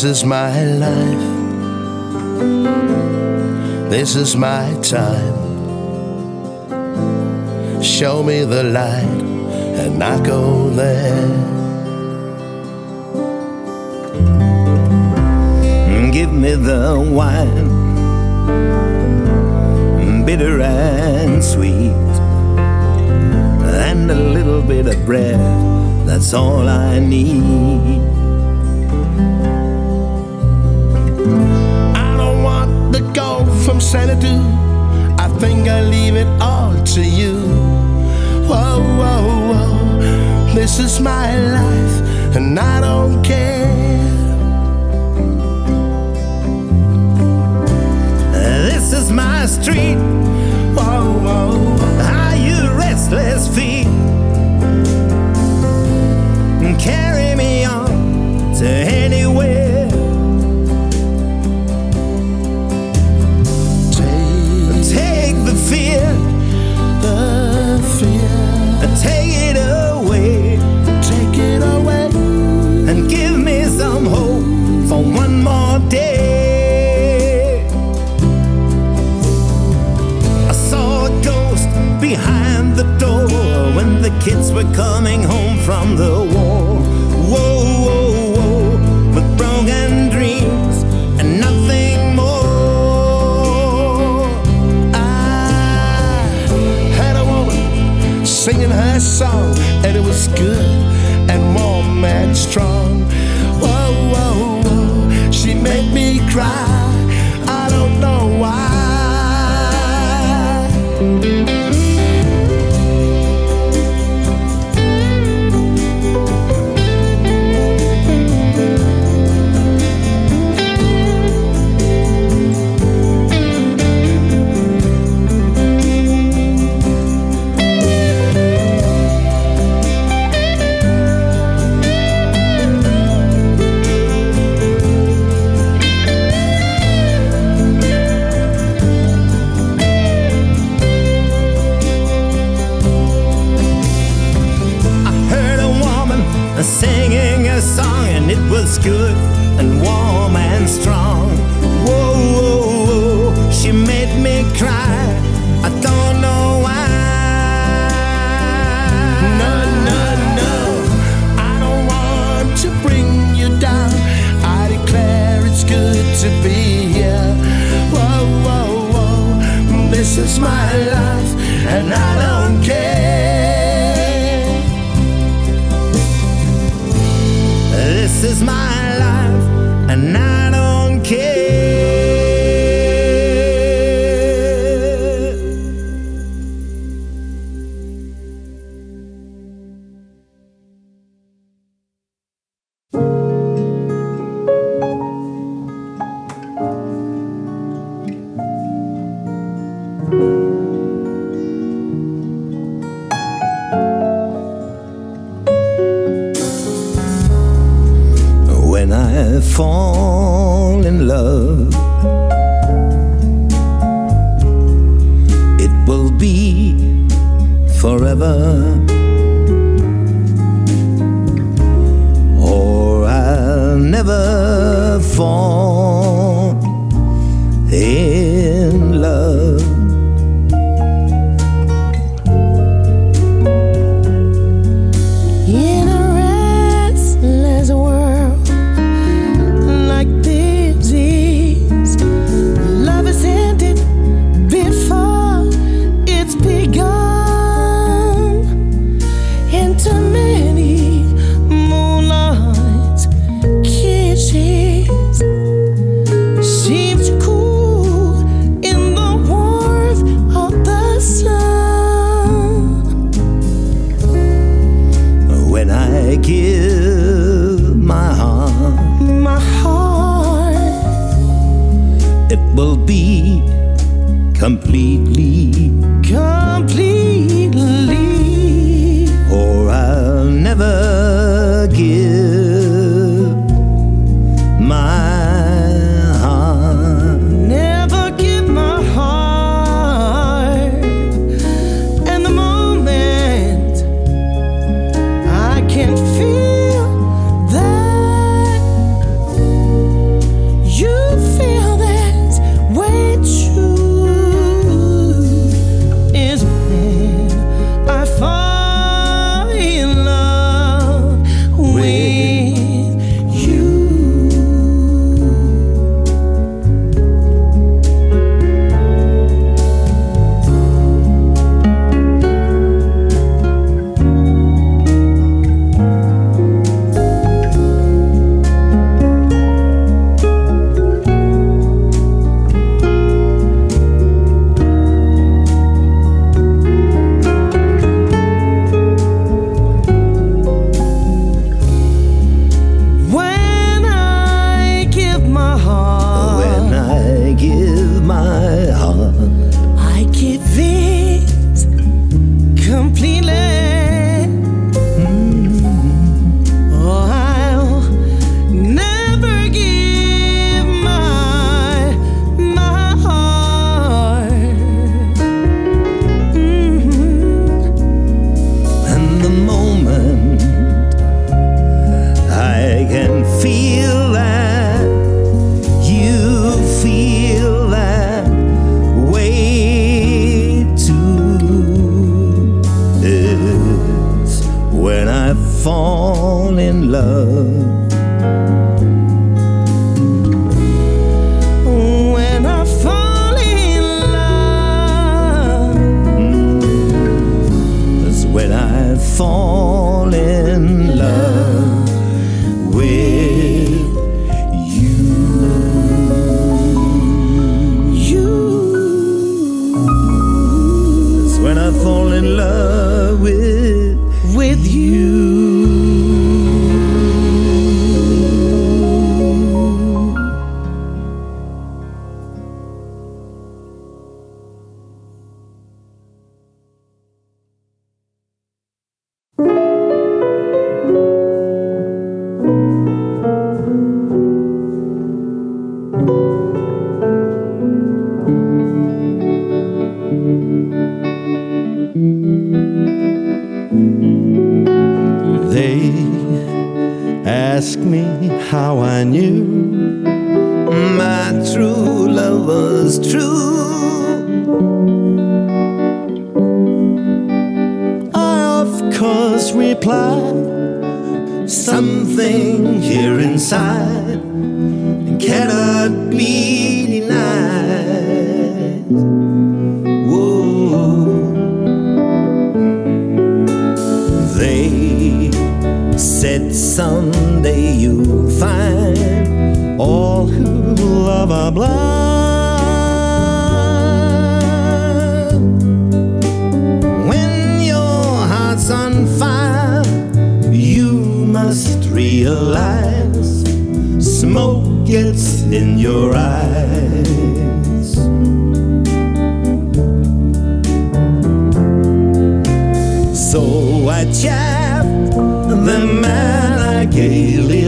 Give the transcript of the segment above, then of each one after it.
This is my life. This is my time. Show me the light and I go there. Give me the wine, bitter and sweet, and a little bit of bread. That's all I need. said I do. I think I leave it all to you. Whoa, whoa, whoa. This is my life, and I don't care. This is my street. Whoa, whoa. Are you restless feet? Carry me on to I fall in love, it will be forever. Or I'll never fall in gaily.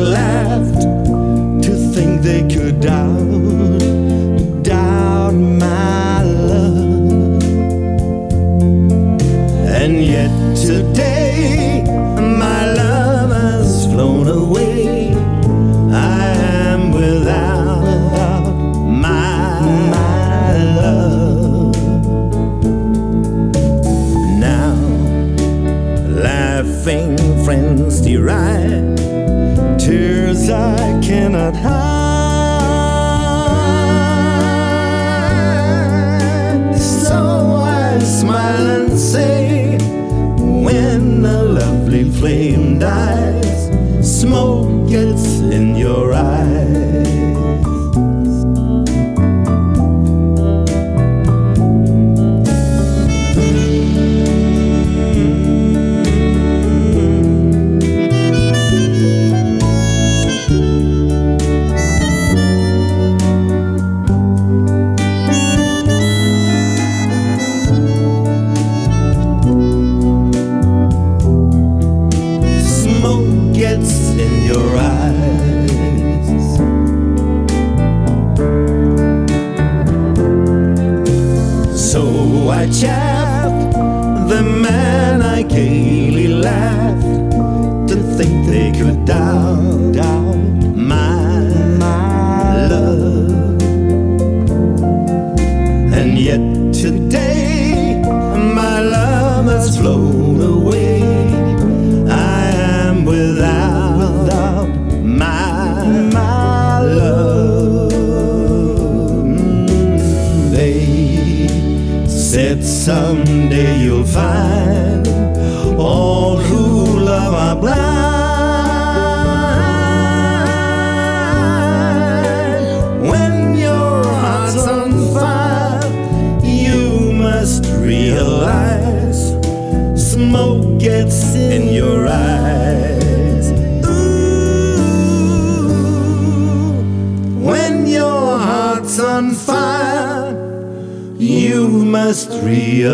must realize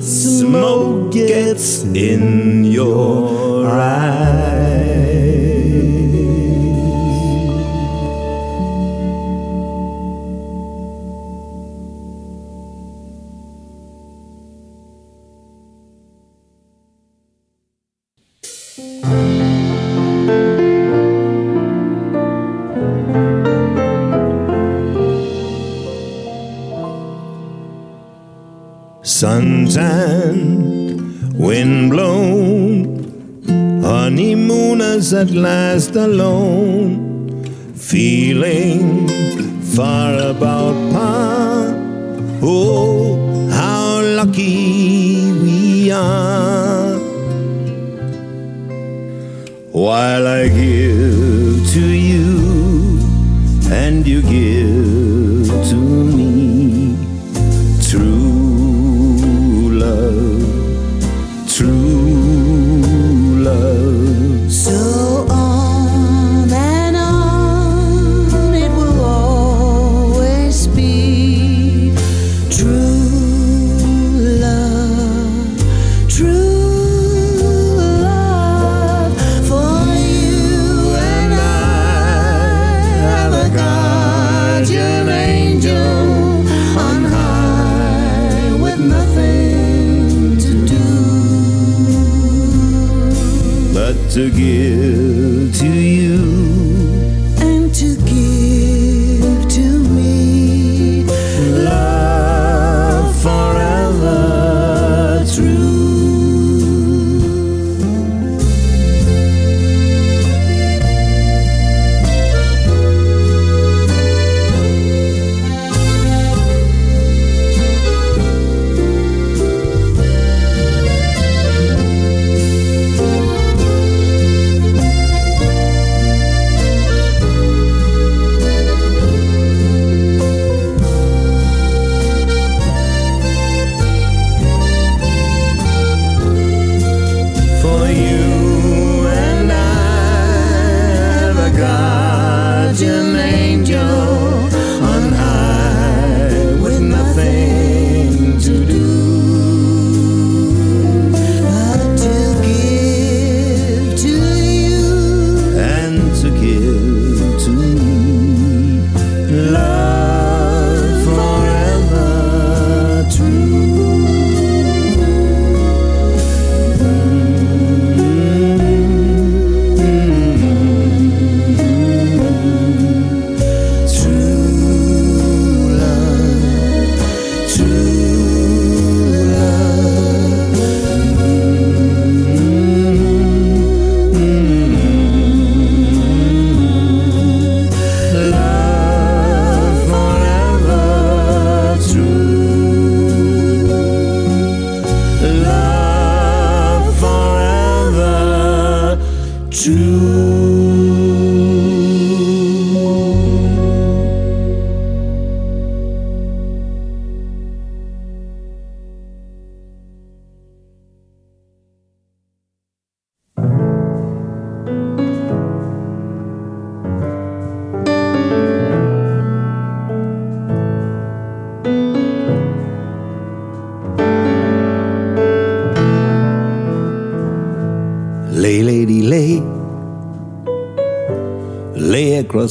smoke gets in your eyes. sunshine, wind blown, honeymooners at last alone, feeling far about par. Oh, how lucky we are. While I give to you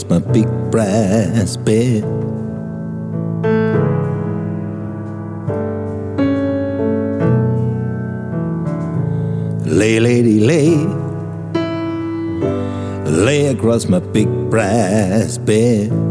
my big brass bed. Lay, lady, lay, lay across my big brass bed.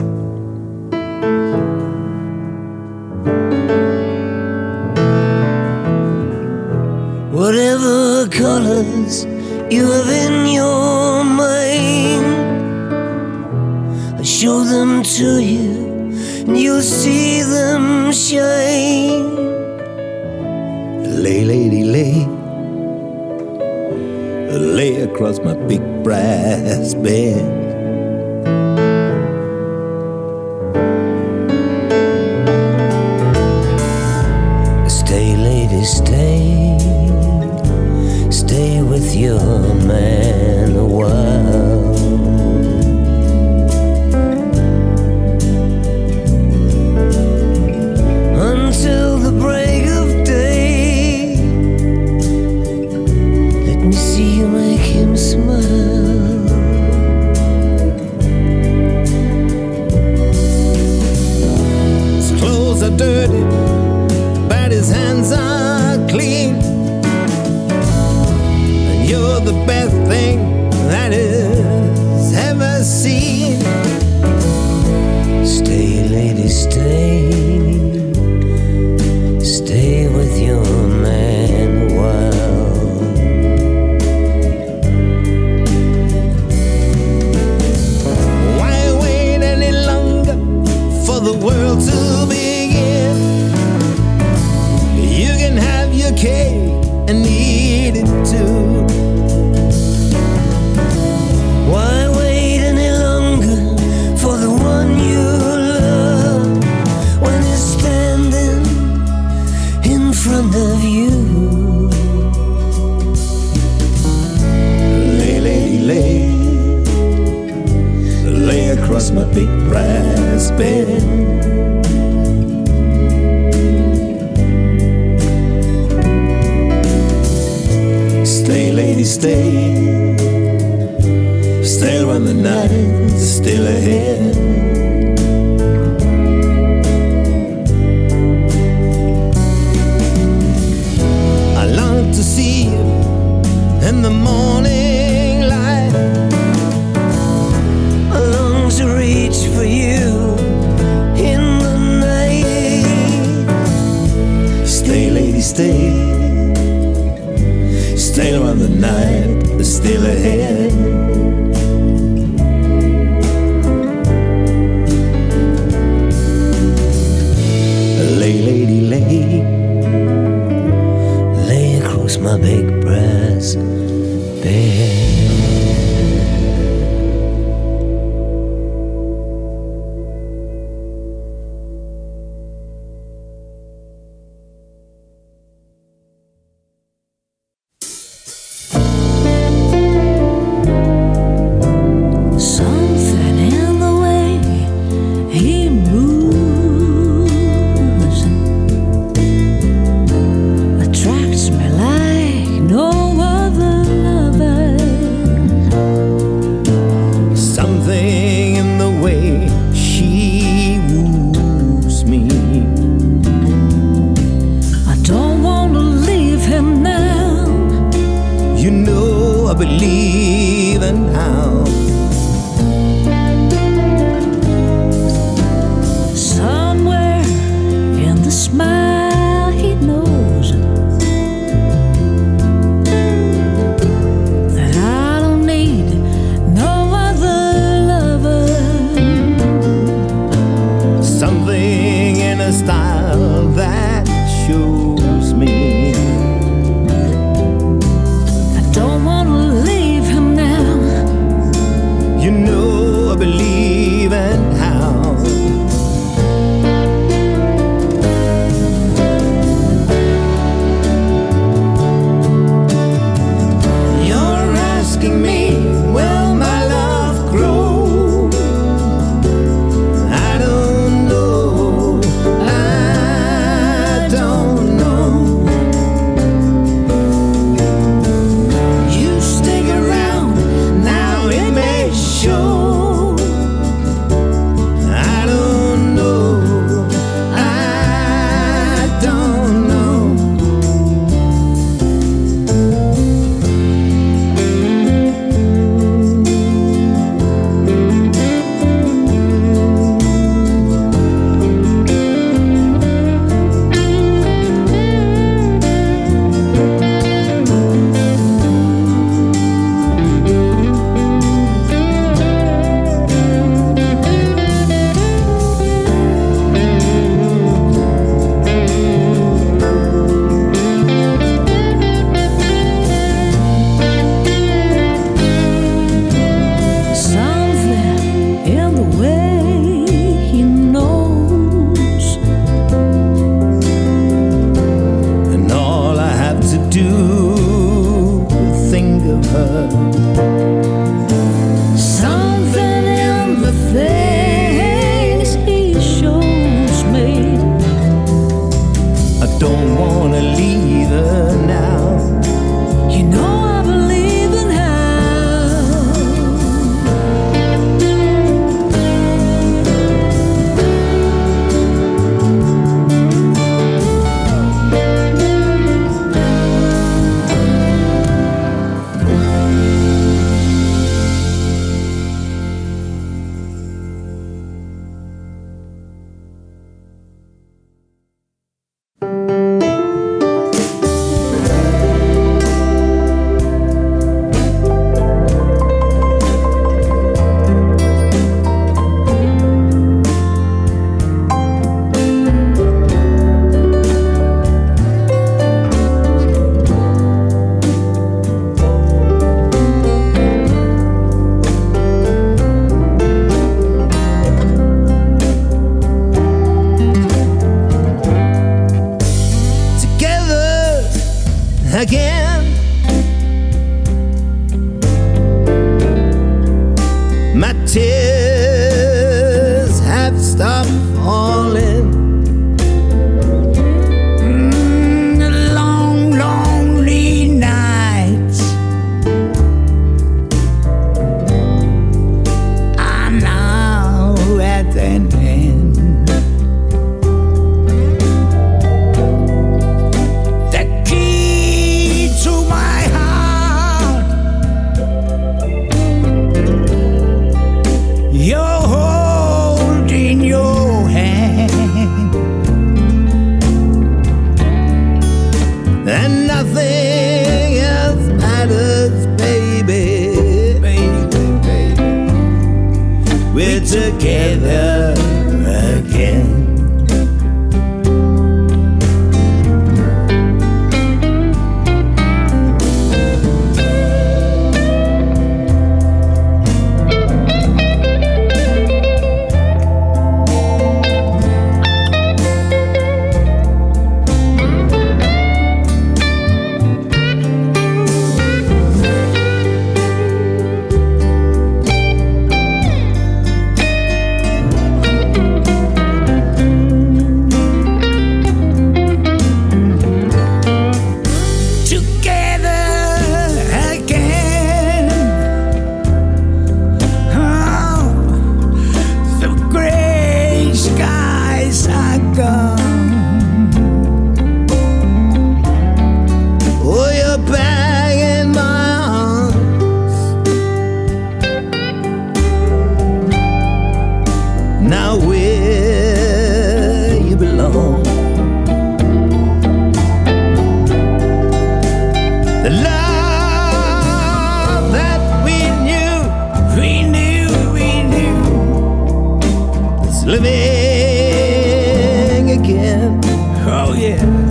yeah.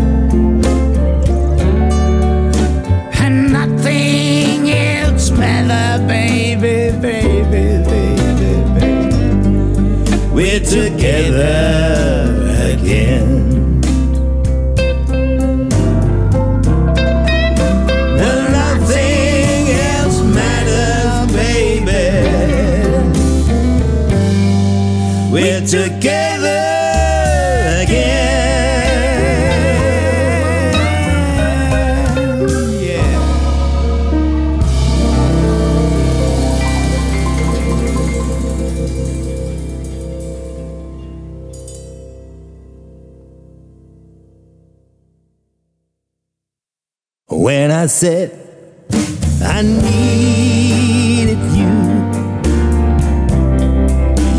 that's it. I needed you.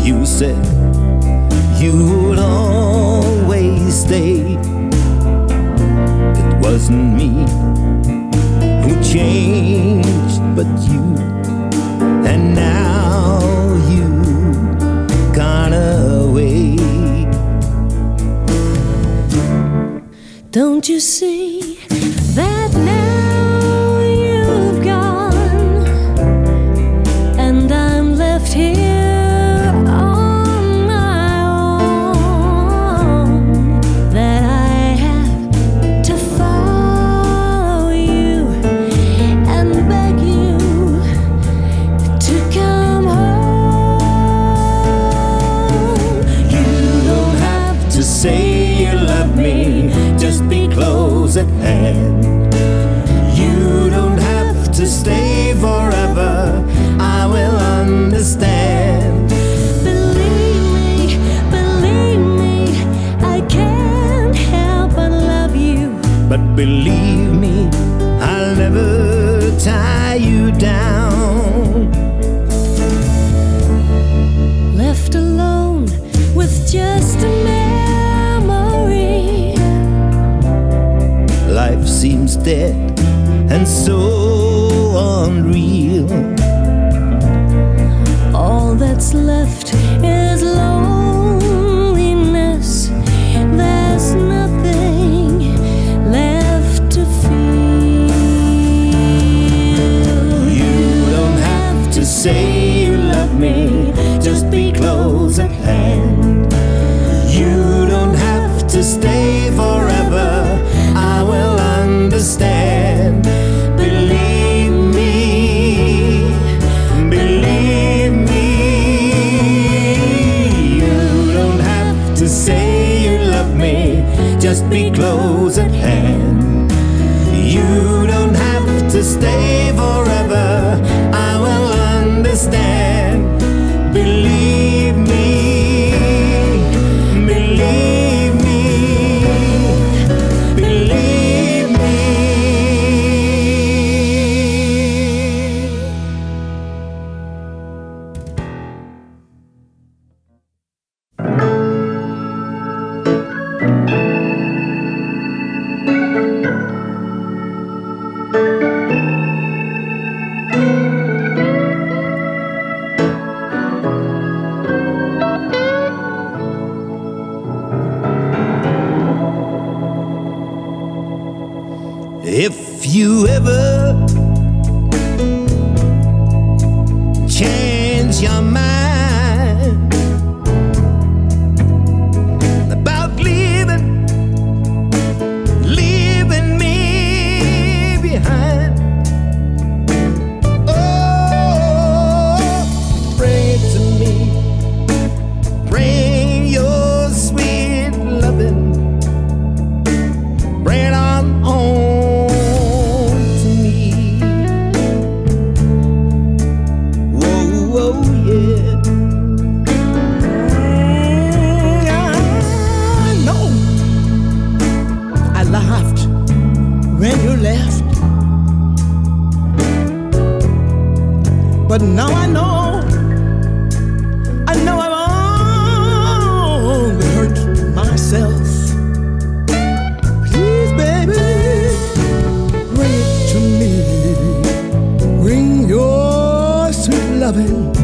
You said you would always stay. It wasn't me who changed, but you. And now you gone away. Don't you see? left. loving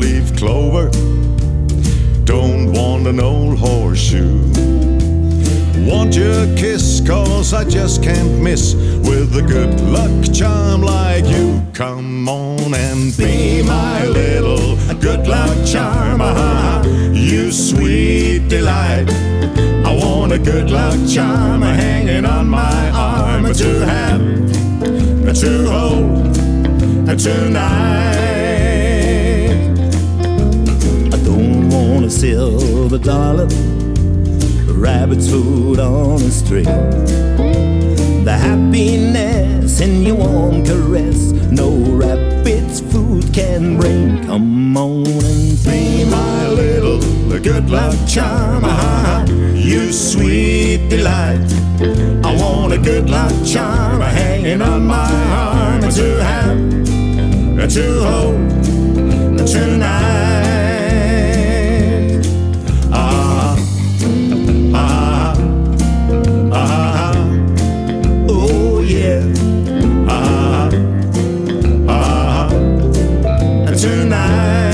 the four-leaf clover, don't want an old horseshoe. Want your kiss, cause I just can't miss with a good luck charm like you. Come on and be my little good luck charm. Ah, you sweet delight. I want a good luck charm hanging on my arm to have, to hold tonight. Silver dollar, rabbit's foot on a string. The happiness in your warm caress, no rabbit's food can bring. Come on and Be my little good luck charm. You sweet delight. I want a good luck charm hanging on my arm to have, to hold tonight. Tonight.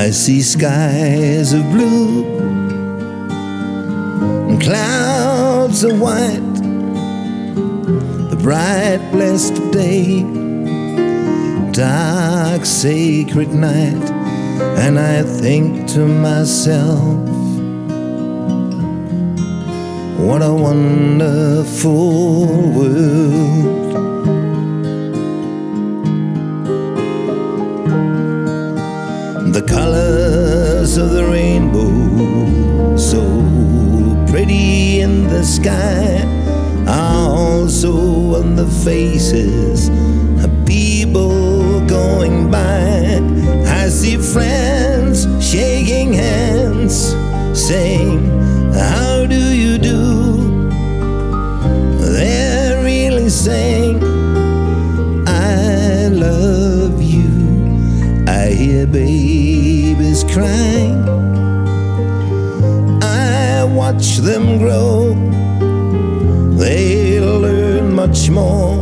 I see skies of blue and clouds of white, the bright blessed day, dark sacred night, and I think to myself, what a wonderful world. Sky, are also on the faces of people going by. I see friends shaking hands, saying, How do you do? They're really saying, I love you. I hear babies crying. I watch them grow. More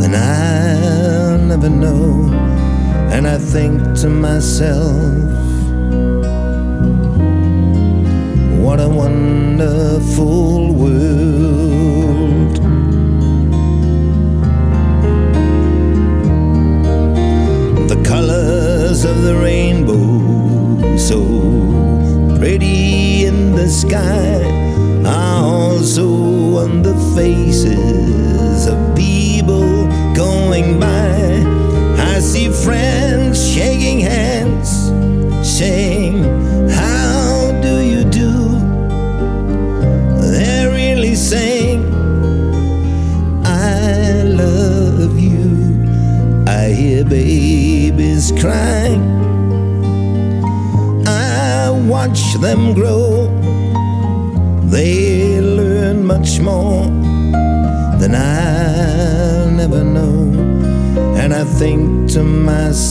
than I'll never know. And I think to myself, what a wonderful world. the colors of the rainbow, so pretty in the sky, are also on the faces